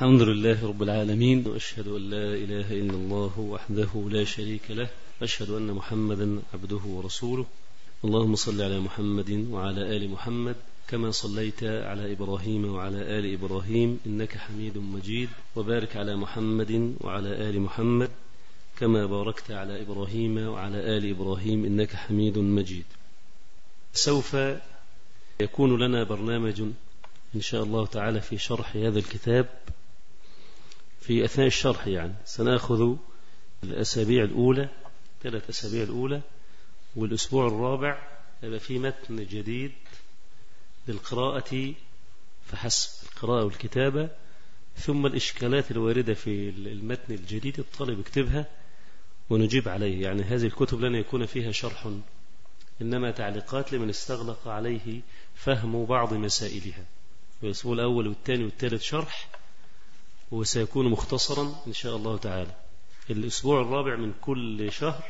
الحمد لله رب العالمين وأشهد أن لا إله إلا الله وحده لا شريك له أشهد أن محمدا عبده ورسوله. اللهم صل على محمد وعلى آل محمد كما صليت على إبراهيم وعلى آل إبراهيم إنك حميد مجيد. وبارك على محمد وعلى آل محمد كما باركت على إبراهيم وعلى آل إبراهيم إنك حميد مجيد. سوف يكون لنا برنامج إن شاء الله تعالى في شرح هذا الكتاب. في أثناء الشرح يعني. سنأخذ الأسابيع الأولى ثلاث أسابيع الأولى والأسبوع الرابع يبقى في متن جديد للقراءة فحسب القراءة والكتابة. ثم الإشكالات الواردة في المتن الجديد الطالب يكتبها ونجيب عليه. يعني هذه الكتب لن يكون فيها شرح إنما تعليقات لمن استغلق عليه فهم بعض مسائلها. الأسبوع الأول والثاني والثالث شرح وسيكون مختصرا إن شاء الله تعالى. الأسبوع الرابع من كل شهر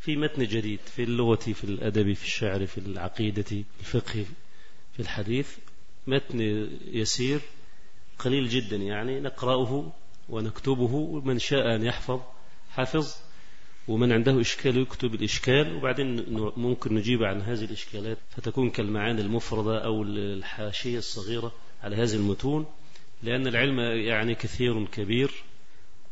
في متن جديد في اللغة في الأدب في الشعر في العقيدة في الفقه في الحديث. متن يسير قليل جدا يعني نقرأه ونكتبه ومن شاء أن يحفظ حفظ ومن عنده إشكال يكتب الإشكال. وبعدين ممكن نجيب عن هذه الإشكالات فتكون كالمعاني المفردة أو الحاشية الصغيرة على هذه المتون. لأن العلم يعني كثير كبير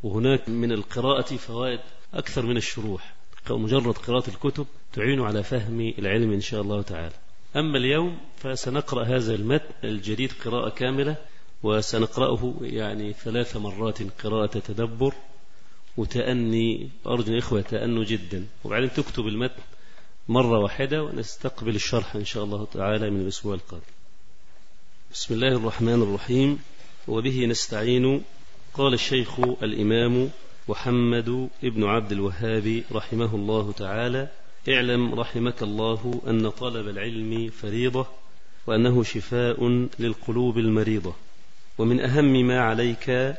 وهناك من القراءة فوائد أكثر من الشروح. مجرد قراءة الكتب تعين على فهم العلم إن شاء الله تعالى. أما اليوم فسنقرأ هذا المتن الجديد قراءة كاملة وسنقرأه يعني ثلاث مرات قراءة تدبر وتأني. أرجو الإخوة تأنوا جدا. وبعدين تكتب المتن مرة واحدة ونستقبل الشرح إن شاء الله تعالى من الأسبوع القادم. بسم الله الرحمن الرحيم. وبه نستعين قال الشيخ الإمام محمد ابن عبد الوهاب رحمه الله تعالى اعلم رحمك الله أن طلب العلم فريضة وأنه شفاء للقلوب المريضة ومن أهم ما عليك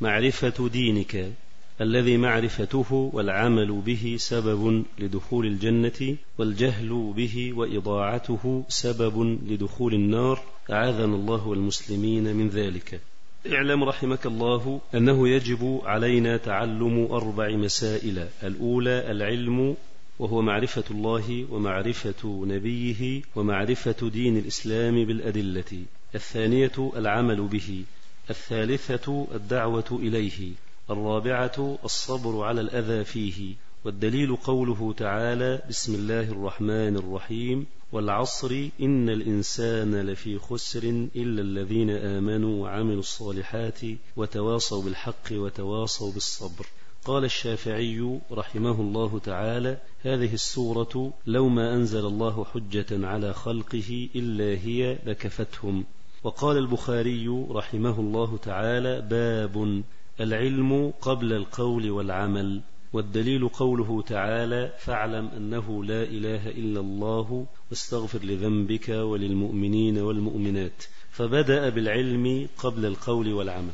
معرفة دينك الذي معرفته والعمل به سبب لدخول الجنة والجهل به وإضاعته سبب لدخول النار. أعاذنا الله والمسلمين من ذلك. اعلم رحمك الله أنه يجب علينا تعلم أربع مسائل. الأولى العلم وهو معرفة الله ومعرفة نبيه ومعرفة دين الإسلام بالأدلة. الثانية العمل به. الثالثة الدعوة إليه. الرابعة الصبر على الأذى فيه والدليل قوله تعالى بسم الله الرحمن الرحيم والعصر إن الإنسان لفي خسر إلا الذين آمنوا وعملوا الصالحات وتواصوا بالحق وتواصوا بالصبر. قال الشافعي رحمه الله تعالى هذه السورة لو ما أنزل الله حجة على خلقه إلا هي لكفتهم. وقال البخاري رحمه الله تعالى باب العلم قبل القول والعمل والدليل قوله تعالى فاعلم أنه لا إله إلا الله واستغفر لذنبك وللمؤمنين والمؤمنات. فبدأ بالعلم قبل القول والعمل.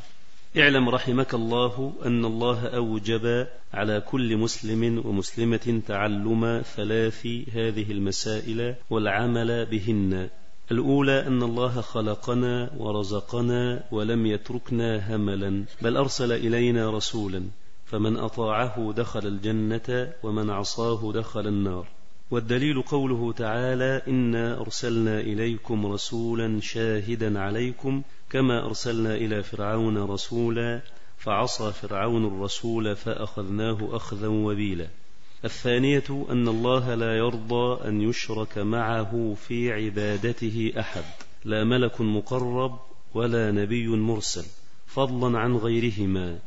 اعلم رحمك الله أن الله أوجب على كل مسلم ومسلمة تعلم ثلاث هذه المسائل والعمل بهن. الأولى أن الله خلقنا ورزقنا ولم يتركنا هملا بل أرسل إلينا رسولا فمن أطاعه دخل الجنة ومن عصاه دخل النار. والدليل قوله تعالى إنا أرسلنا إليكم رسولا شاهدا عليكم كما أرسلنا إلى فرعون رسولا فعصى فرعون الرسول فأخذناه أخذا وبيلا. الثانية أن الله لا يرضى أن يشرك معه في عبادته أحد. لا ملك مقرب ولا نبي مرسل فضلا عن غيرهما.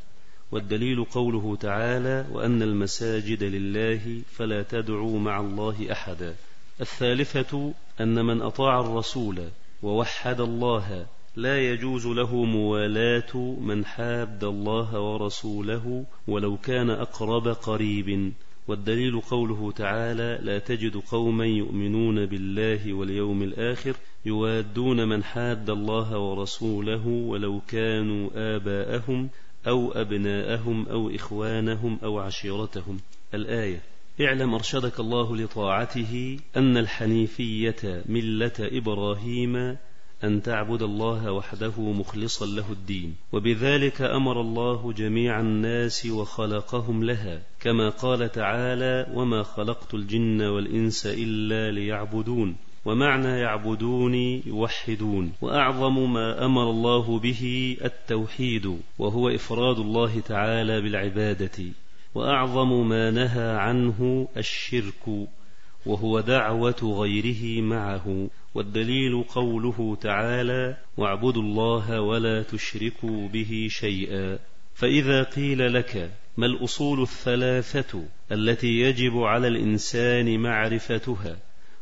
والدليل قوله تعالى وأن المساجد لله فلا تدعوا مع الله أحدا. الثالثة أن من أطاع الرسول ووحد الله لا يجوز له موالاة من حاد الله ورسوله ولو كان أقرب قريب. والدليل قوله تعالى لا تجد قوما يؤمنون بالله واليوم الآخر يوادون من حاد الله ورسوله ولو كانوا آباءهم أو أبناءهم أو إخوانهم أو عشيرتهم. الآية اعلم أرشدك الله لطاعته أن الحنيفية ملة إبراهيم أن تعبد الله وحده مخلصا له الدين وبذلك أمر الله جميع الناس وخلقهم لها كما قال تعالى وما خلقت الجن والإنس إلا ليعبدون ومعنى يعبدون يوحدون وأعظم ما أمر الله به التوحيد وهو إفراد الله تعالى بالعبادة وأعظم ما نهى عنه الشرك وهو دعوة غيره معه. والدليل قوله تعالى واعبدوا الله ولا تشركوا به شيئا. فإذا قيل لك ما الأصول الثلاثة التي يجب على الإنسان معرفتها؟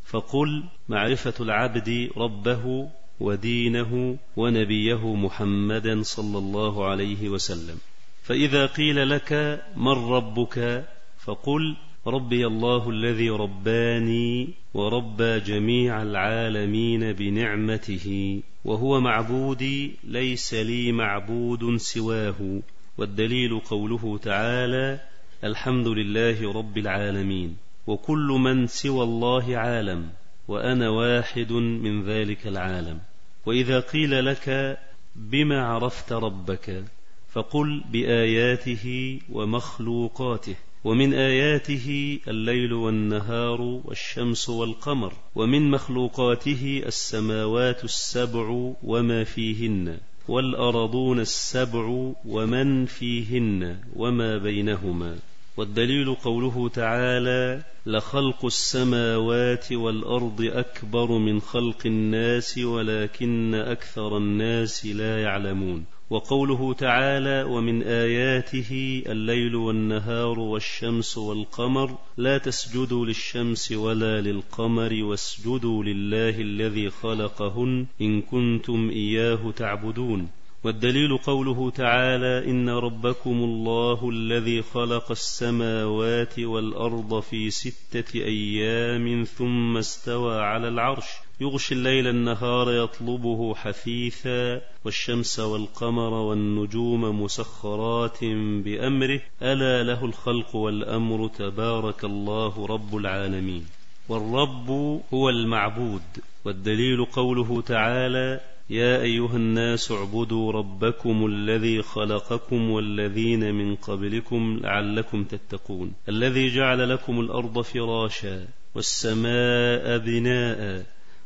فقل معرفة العبد ربه ودينه ونبيه محمدا صلى الله عليه وسلم. فإذا قيل لك من ربك؟ فقل ربي الله الذي رباني وربى جميع العالمين بنعمته وهو معبودي ليس لي معبود سواه والدليل قوله تعالى الحمد لله رب العالمين وكل من سوى الله عالم وأنا واحد من ذلك العالم. وإذا قيل لك بما عرفت ربك فقل بآياته ومخلوقاته. ومن آياته الليل والنهار والشمس والقمر ومن مخلوقاته السماوات السبع وما فيهن والأرضون السبع ومن فيهن وما بينهما. والدليل قوله تعالى لخلق السماوات والأرض أكبر من خلق الناس ولكن أكثر الناس لا يعلمون. وقوله تعالى ومن آياته الليل والنهار والشمس والقمر لا تسجدوا للشمس ولا للقمر واسجدوا لله الذي خلقهن إن كنتم إياه تعبدون. والدليل قوله تعالى إن ربكم الله الذي خلق السماوات والأرض في ستة أيام ثم استوى على العرش يغشي الليل النهار يطلبه حثيثا والشمس والقمر والنجوم مسخرات بأمره. ألا له الخلق والأمر تبارك الله رب العالمين. والرب هو المعبود والدليل قوله تعالى يا أيها الناس اعبدوا ربكم الذي خلقكم والذين من قبلكم لعلكم تتقون الذي جعل لكم الأرض فراشا والسماء بناء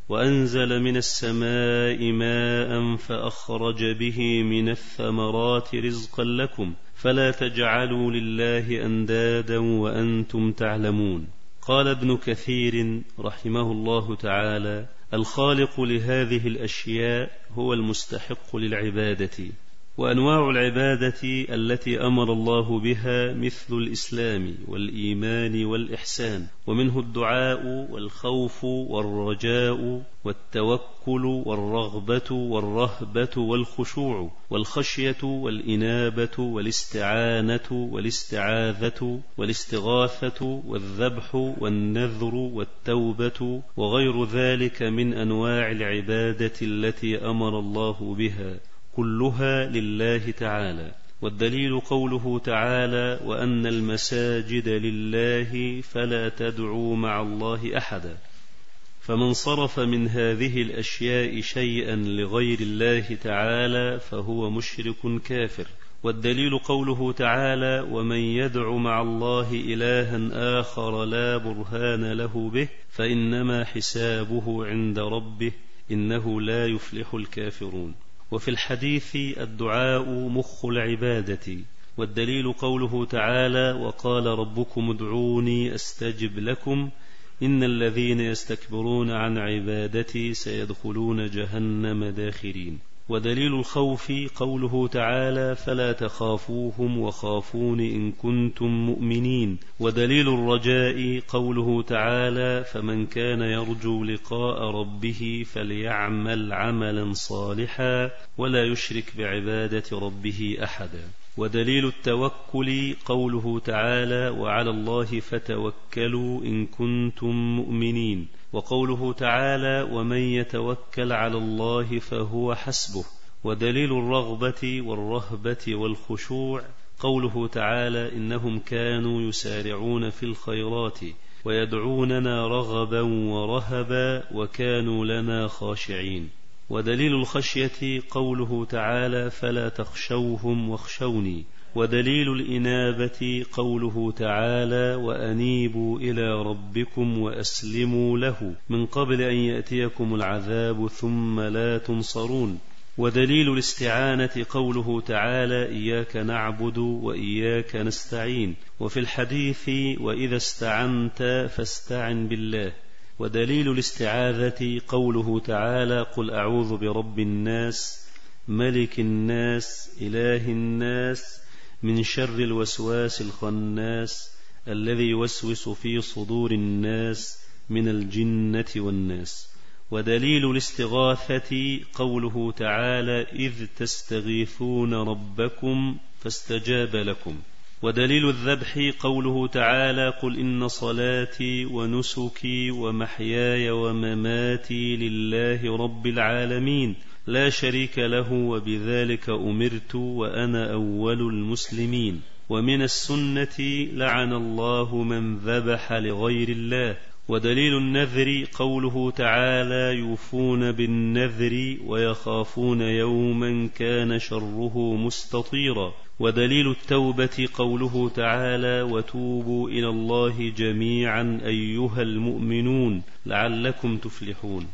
وأنزل من السماء ماء فأخرج به من الثمرات رزقا لكم فلا تجعلوا لله أندادا وأنتم تعلمون. قال ابن كثير رحمه الله تعالى الخالق لهذه الأشياء هو المستحق للعبادة. وأنواع العبادة التي أمر الله بها مثل الإسلام والإيمان والإحسان ومنه الدعاء والخوف والرجاء والتوكل والرغبة والرهبة والخشوع والخشية والإنابة والاستعانة والاستعاذة والاستغاثة والذبح والنذر والتوبة وغير ذلك من أنواع العبادة التي أمر الله بها. كلها لله تعالى والدليل قوله تعالى وأن المساجد لله فلا تدعوا مع الله أحدا. فمن صرف من هذه الأشياء شيئا لغير الله تعالى فهو مشرك كافر. والدليل قوله تعالى ومن يدع مع الله إلها آخر لا برهان له به فإنما حسابه عند ربه إنه لا يفلح الكافرون. وفي الحديث الدعاء مخ العبادة والدليل قوله تعالى وقال ربكم ادعوني أستجب لكم إن الذين يستكبرون عن عبادتي سيدخلون جهنم داخرين. ودليل الخوف قوله تعالى فلا تخافوهم وخافون إن كنتم مؤمنين. ودليل الرجاء قوله تعالى فمن كان يرجو لقاء ربه فليعمل عملا صالحا ولا يشرك بعبادة ربه أحدا. ودليل التوكل قوله تعالى وعلى الله فتوكلوا إن كنتم مؤمنين. وقوله تعالى ومن يتوكل على الله فهو حسبه. ودليل الرغبة والرهبة والخشوع قوله تعالى إنهم كانوا يسارعون في الخيرات ويدعوننا رغبا ورهبا وكانوا لنا خاشعين. ودليل الخشية قوله تعالى فلا تخشوهم واخشوني. ودليل الإنابة قوله تعالى وأنيبوا إلى ربكم وأسلموا له. من قبل أن يأتيكم العذاب ثم لا تنصرون. ودليل الاستعانة قوله تعالى إياك نعبد وإياك نستعين. وفي الحديث وإذا استعنت فاستعن بالله. ودليل الاستعاذة قوله تعالى قل أعوذ برب الناس ملك الناس إله الناس من شر الوسواس الخناس الذي يوسوس في صدور الناس من الجنة والناس. ودليل الاستغاثة قوله تعالى إذ تستغيثون ربكم فاستجاب لكم. ودليل الذبح قوله تعالى قل إن صلاتي ونسكي ومحياي ومماتي لله رب العالمين لا شريك له وبذلك أمرت وأنا أول المسلمين ومن السنة لعن الله من ذبح لغير الله ودليل النذر قوله تعالى يوفون بالنذر ويخافون يوما كان شره مستطيرا ودليل التوبة قوله تعالى وتوبوا إلى الله جميعا أيها المؤمنون لعلكم تفلحون.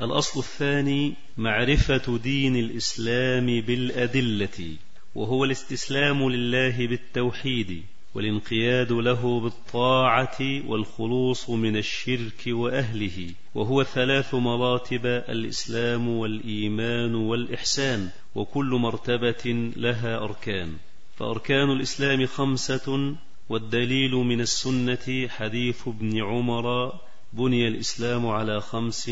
الأصل الثاني معرفة دين الإسلام بالأدلة وهو الاستسلام لله بالتوحيد. والانقياد له بالطاعة والخلوص من الشرك وأهله وهو ثلاث مراتب الإسلام والإيمان والإحسان وكل مرتبة لها أركان. فأركان الإسلام خمسة والدليل من السنة حديث ابن عمر بني الإسلام على خمس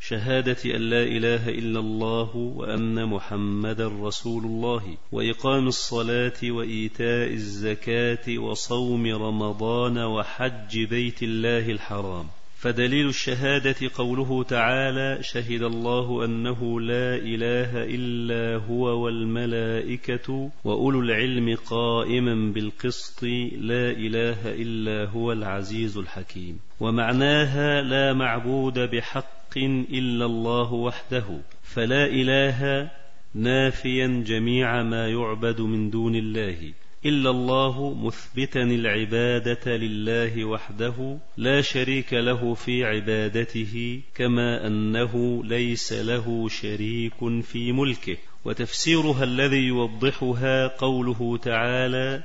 شهادة أن لا إله إلا الله وأن محمدا رسول الله وإقام الصلاة وإيتاء الزكاة وصوم رمضان وحج بيت الله الحرام. فدليل الشهادة قوله تعالى شهد الله أنه لا إله إلا هو والملائكة وأولو العلم قائما بالقسط لا إله إلا هو العزيز الحكيم ومعناها لا معبود بحق إلا الله وحده فلا إله نافيا جميع ما يعبد من دون الله إلا الله مثبتا العبادة لله وحده لا شريك له في عبادته كما أنه ليس له شريك في ملكه. وتفسيرها الذي يوضحها قوله تعالى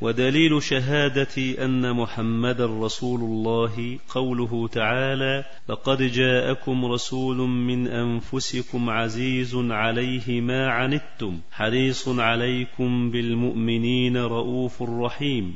ودليل شهادة أن محمدا رسول الله قوله تعالى لقد جاءكم رسول من أنفسكم عزيز عليه ما عنتم حريص عليكم بالمؤمنين رؤوف رحيم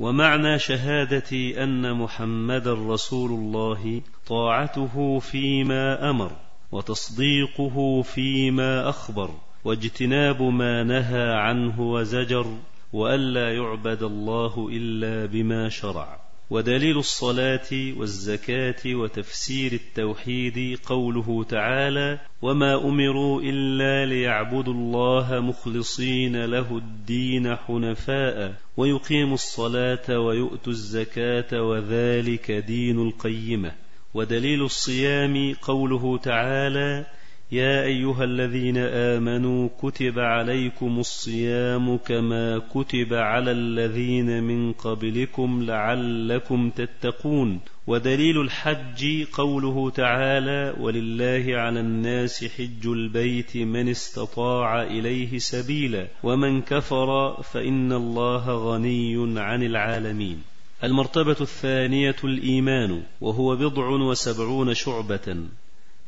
ومعنى شهادة أن محمدا رسول الله طاعته فيما أمر وتصديقه فيما أخبر واجتناب ما نهى عنه وزجر. وألا يعبد الله إلا بما شرع. ودليل الصلاة والزكاة وتفسير التوحيد قوله تعالى وما امروا الا ليعبدوا الله مخلصين له الدين حنفاء ويقيموا الصلاة ويؤتوا الزكاة وذلك دين القيمة. ودليل الصيام قوله تعالى يا أيها الذين آمنوا كتب عليكم الصيام كما كتب على الذين من قبلكم لعلكم تتقون. ودليل الحج قوله تعالى ولله على الناس حج البيت من استطاع إليه سبيلا ومن كفر فإن الله غني عن العالمين. المرتبة الثانية الإيمان وهو بضع وسبعون شعبة.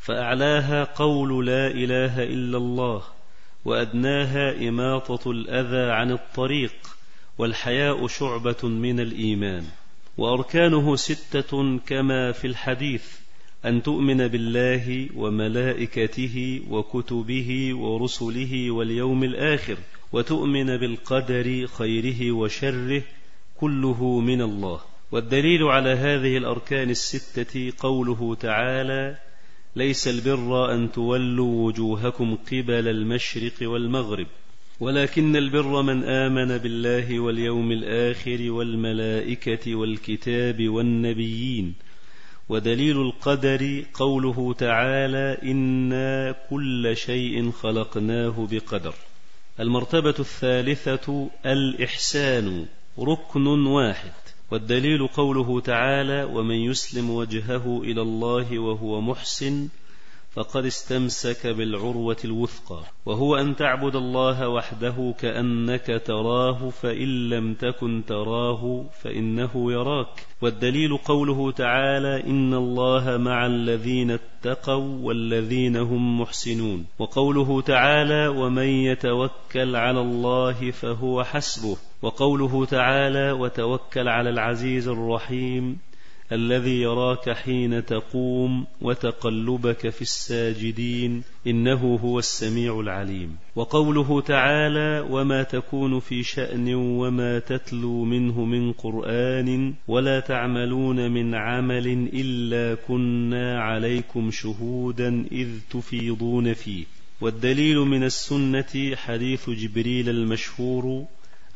فأعلاها قول لا إله إلا الله وأدناها إماطة الأذى عن الطريق والحياء شعبة من الإيمان. وأركانه ستة كما في الحديث أن تؤمن بالله وملائكته وكتبه ورسله واليوم الآخر وتؤمن بالقدر خيره وشره كله من الله. والدليل على هذه الأركان الستة قوله تعالى ليس البر أن تولوا وجوهكم قبل المشرق والمغرب ولكن البر من آمن بالله واليوم الآخر والملائكة والكتاب والنبيين. ودليل القدر قوله تعالى إنا كل شيء خلقناه بقدر. المرتبة الثالثة الإحسان ركن واحد. والدليل قوله تعالى ومن يسلم وجهه إلى الله وهو محسن فقد استمسك بالعروة الوثقى وهو أن تعبد الله وحده كأنك تراه فإن لم تكن تراه فإنه يراك. والدليل قوله تعالى إن الله مع الذين اتقوا والذين هم محسنون. وقوله تعالى ومن يتوكل على الله فهو حسبه. وقوله تعالى وتوكل على العزيز الرحيم. الذي يراك حين تقوم وتقلبك في الساجدين إنه هو السميع العليم. وقوله تعالى وما تكون في شأن وما تتلو منه من قرآن ولا تعملون من عمل إلا كنا عليكم شهودا إذ تفيضون فيه. والدليل من السنة حديث جبريل المشهور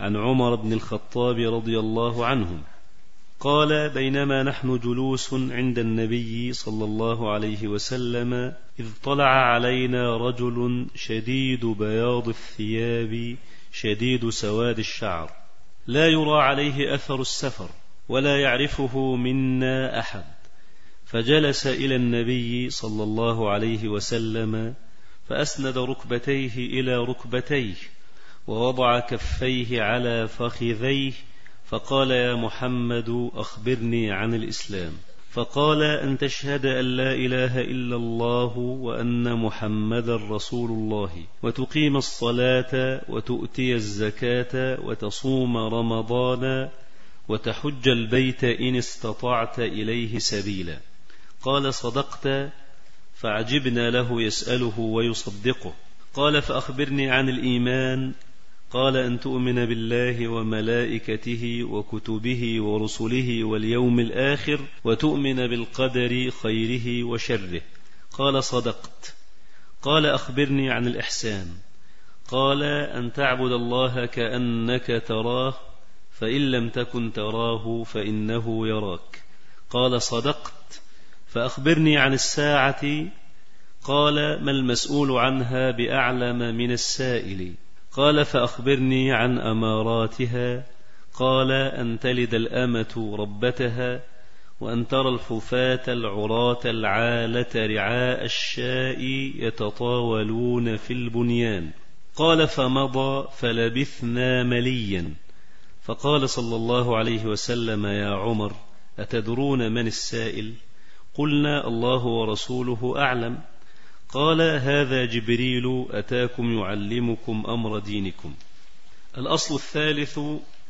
عن عمر بن الخطاب رضي الله عنه قال بينما نحن جلوس عند النبي صلى الله عليه وسلم إذ طلع علينا رجل شديد بياض الثياب شديد سواد الشعر. لا يرى عليه أثر السفر ولا يعرفه منا أحد. فجلس إلى النبي صلى الله عليه وسلم فأسند ركبتيه إلى ركبتيه ووضع كفيه على فخذيه فقال يا محمد أخبرني عن الإسلام. فقال أن تشهد أن لا إله إلا الله وأن محمدا رسول الله وتقيم الصلاة وتؤتي الزكاة وتصوم رمضان وتحج البيت إن استطعت إليه سبيلا. قال صدقت فعجبنا له يسأله ويصدقه. قال فأخبرني عن الإيمان قال أن تؤمن بالله وملائكته وكتبه ورسله واليوم الآخر وتؤمن بالقدر خيره وشره. قال صدقت. قال أخبرني عن الإحسان. قال أن تعبد الله كأنك تراه فإن لم تكن تراه فإنه يراك. قال صدقت. فأخبرني عن الساعة. قال ما المسؤول عنها بأعلم من السائل. قال فأخبرني عن أماراتها. قال أن تلد الأمة ربتها وأن ترى الحفاة العراة العالة رعاء الشاء يتطاولون في البنيان. قال فمضى فلبثنا مليا. فقال صلى الله عليه وسلم يا عمر أتدرون من السائل؟ قلنا الله ورسوله أعلم. قال هذا جبريل أتاكم يعلمكم أمر دينكم. الأصل الثالث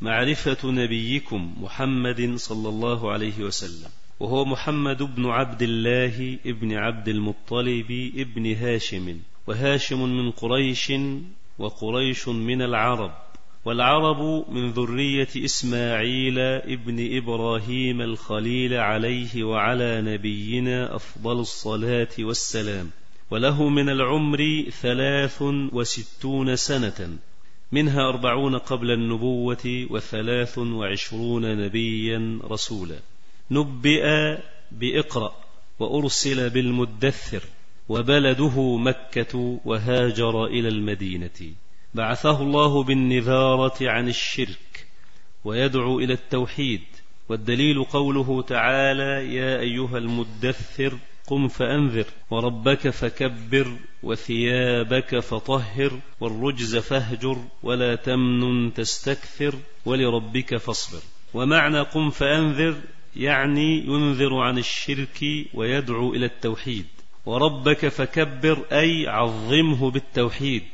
معرفة نبيكم محمد صلى الله عليه وسلم وهو محمد بن عبد الله ابن عبد المطلب ابن هاشم وهاشم من قريش وقريش من العرب والعرب من ذرية إسماعيل ابن إبراهيم الخليل عليه وعلى نبينا أفضل الصلاة والسلام. وله من العمر ثلاث وستون سنة منها أربعون قبل النبوة وثلاث وعشرون نبيا رسولا. نبئ بإقرأ وأرسل بالمدثر وبلده مكة وهاجر إلى المدينة. بعثه الله بالنذارة عن الشرك ويدعو إلى التوحيد. والدليل قوله تعالى يا أيها المدثر قم فأنذر وربك فكبر وثيابك فطهر والرجز فاهجر ولا تمنن تستكثر ولربك فاصبر. ومعنى قم فأنذر يعني ينذر عن الشرك ويدعو إلى التوحيد. وربك فكبر أي عظمه بالتوحيد.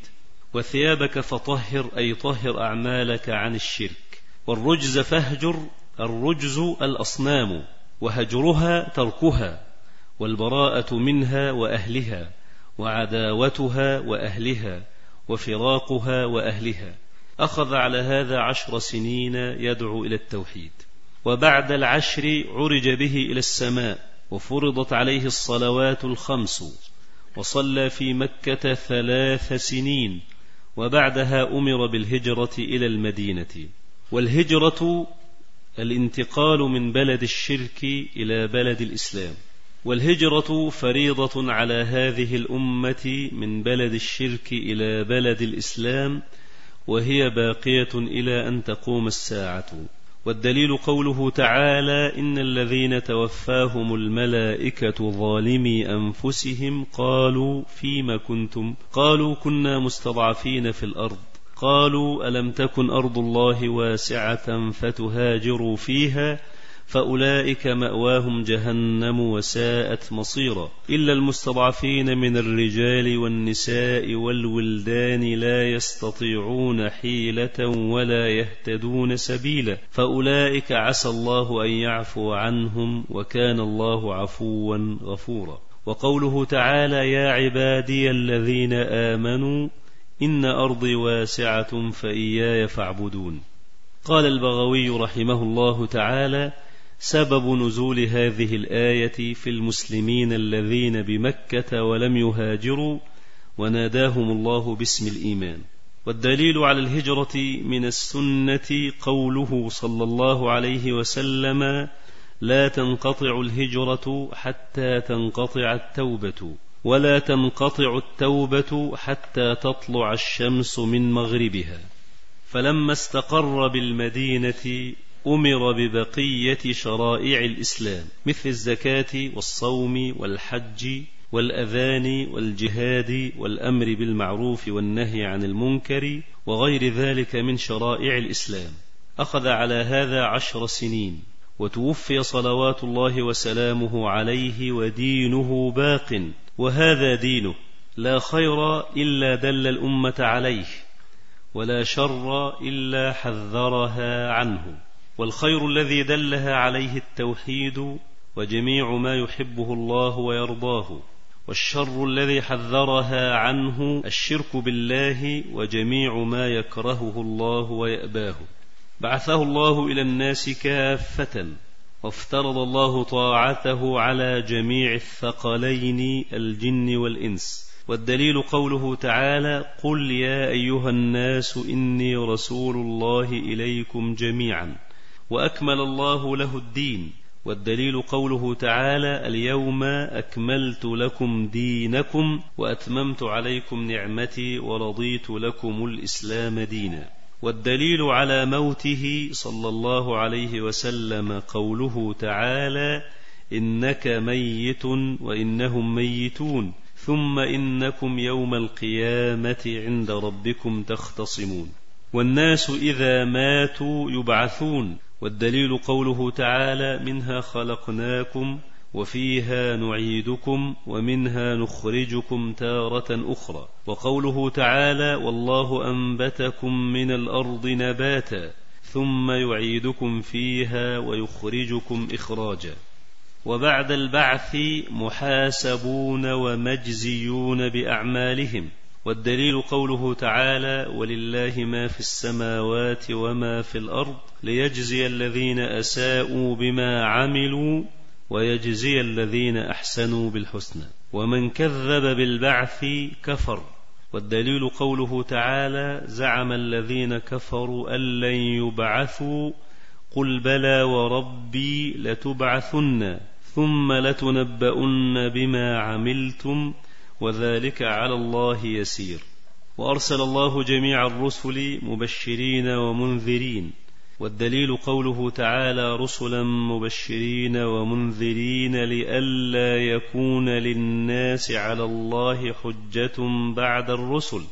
وثيابك فطهر أي طهر أعمالك عن الشرك. والرجز فاهجر الرجز الأصنام. وهجرها تركها. والبراءة منها وأهلها وعداوتها وأهلها وفراقها وأهلها. أخذ على هذا عشر سنين يدعو إلى التوحيد. وبعد العشر عرج به إلى السماء وفرضت عليه الصلوات الخمس وصلى في مكة ثلاث سنين وبعدها أمر بالهجرة إلى المدينة. والهجرة الانتقال من بلد الشرك إلى بلد الإسلام. والهجرة فريضة على هذه الأمة من بلد الشرك إلى بلد الإسلام وهي باقية إلى أن تقوم الساعة. والدليل قوله تعالى إن الذين توفاهم الملائكة ظالمي أنفسهم قالوا فيم كنتم؟ قالوا كنا مستضعفين في الأرض. قالوا ألم تكن أرض الله واسعة فتهاجروا فيها؟ فأولئك مأواهم جهنم وساءت مصيرا. إلا المستضعفين من الرجال والنساء والولدان لا يستطيعون حيلة ولا يهتدون سبيلا. فأولئك عسى الله أن يعفو عنهم وكان الله عفوا غفورا. وقوله تعالى يا عبادي الذين آمنوا إن أرضي واسعة فإياي فاعبدون. قال البغوي رحمه الله تعالى سبب نزول هذه الآية في المسلمين الذين بمكة ولم يهاجروا وناداهم الله باسم الإيمان. والدليل على الهجرة من السنة قوله صلى الله عليه وسلم لا تنقطع الهجرة حتى تنقطع التوبة ولا تنقطع التوبة حتى تطلع الشمس من مغربها. فلما استقر بالمدينة أمر ببقية شرائع الإسلام مثل الزكاة والصوم والحج والأذان والجهاد والأمر بالمعروف والنهي عن المنكر وغير ذلك من شرائع الإسلام. أخذ على هذا عشر سنين وتوفي صلوات الله وسلامه عليه ودينه باق وهذا دينه لا خير إلا دل الأمة عليه ولا شر إلا حذرها عنه. والخير الذي دلها عليه التوحيد وجميع ما يحبه الله ويرضاه والشر الذي حذرها عنه الشرك بالله وجميع ما يكرهه الله ويأباه. بعثه الله إلى الناس كافة وافترض الله طاعته على جميع الثقلين الجن والإنس. والدليل قوله تعالى قل يا أيها الناس إني رسول الله إليكم جميعا وأكمل الله له الدين والدليل قوله تعالى اليوم أكملت لكم دينكم وأتممت عليكم نعمتي ورضيت لكم الإسلام دينا. والدليل على موته صلى الله عليه وسلم قوله تعالى إنك ميت وإنهم ميتون ثم إنكم يوم القيامة عند ربكم تختصمون. والناس إذا ماتوا يبعثون والدليل قوله تعالى منها خلقناكم وفيها نعيدكم ومنها نخرجكم تارة أخرى. وقوله تعالى والله أنبتكم من الأرض نباتا ثم يعيدكم فيها ويخرجكم إخراجا. وبعد البعث محاسبون ومجزيون بأعمالهم. والدليل قوله تعالى ولله ما في السماوات وما في الأرض ليجزي الذين أساءوا بما عملوا ويجزي الذين أحسنوا بالحسنى ومن كذب بالبعث كفر. والدليل قوله تعالى زعم الذين كفروا أن لن يبعثوا قل بلى وربي لتبعثن ثم لتنبؤن بما عملتم وذلك على الله يسير. وأرسل الله جميع الرسل مبشرين ومنذرين. والدليل قوله تعالى رسلا مبشرين ومنذرين لئلا يكون للناس على الله حجة بعد الرسل.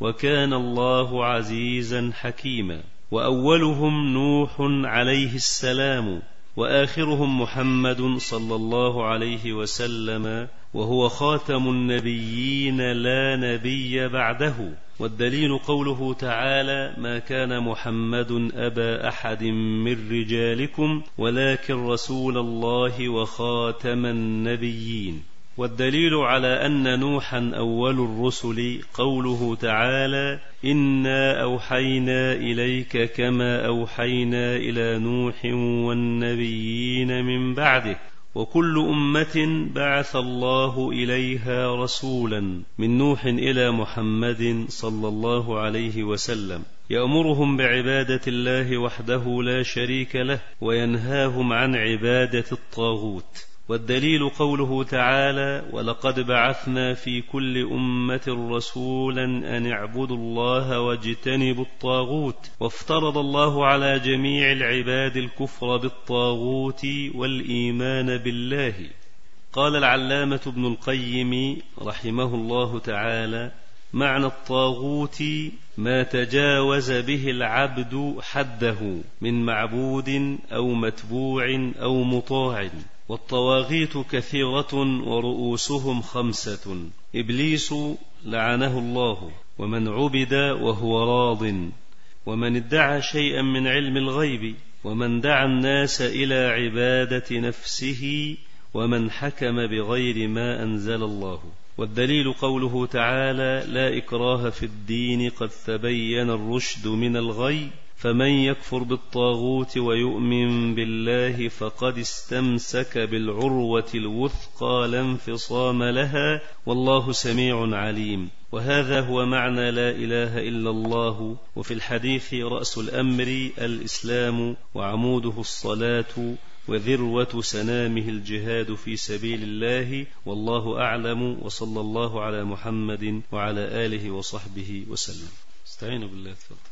وكان الله عزيزا حكيما. وأولهم نوح عليه السلام. وآخرهم محمد صلى الله عليه وسلم وهو خاتم النبيين لا نبي بعده. والدليل قوله تعالى ما كان محمد أبا أحد من رجالكم ولكن رسول الله وخاتم النبيين. والدليل على أن نوحا أول الرسل قوله تعالى إنا أوحينا إليك كما أوحينا إلى نوح والنبيين من بعده وكل أمة بعث الله إليها رسولا من نوح إلى محمد صلى الله عليه وسلم يأمرهم بعبادة الله وحده لا شريك له وينهاهم عن عبادة الطاغوت والدليل قوله تعالى ولقد بعثنا في كل أمة رسولا أن اعبدوا الله واجتنبوا الطاغوت وافترض الله على جميع العباد الكفر بالطاغوت والإيمان بالله. قال العلامة ابن القيم رحمه الله تعالى معنى الطاغوت ما تجاوز به العبد حده من معبود أو متبوع أو مطاع. والطواغيت كثيرة ورؤوسهم خمسة. إبليس لعنه الله ومن عبد وهو راض. ومن ادعى شيئا من علم الغيب ومن دعا الناس إلى عبادة نفسه ومن حكم بغير ما أنزل الله. والدليل قوله تعالى لا إكراه في الدين قد تبين الرشد من الغي فمن يكفر بالطاغوت ويؤمن بالله فقد استمسك بالعروة الوثقى لا انفصام لها والله سميع عليم وهذا هو معنى لا إله إلا الله. وفي الحديث رأس الأمر الإسلام وعموده الصلاة. وذروة سنامه الجهاد في سبيل الله والله أعلم وصلى الله على محمد وعلى آله وصحبه وسلم. استعينوا بالله. تفضل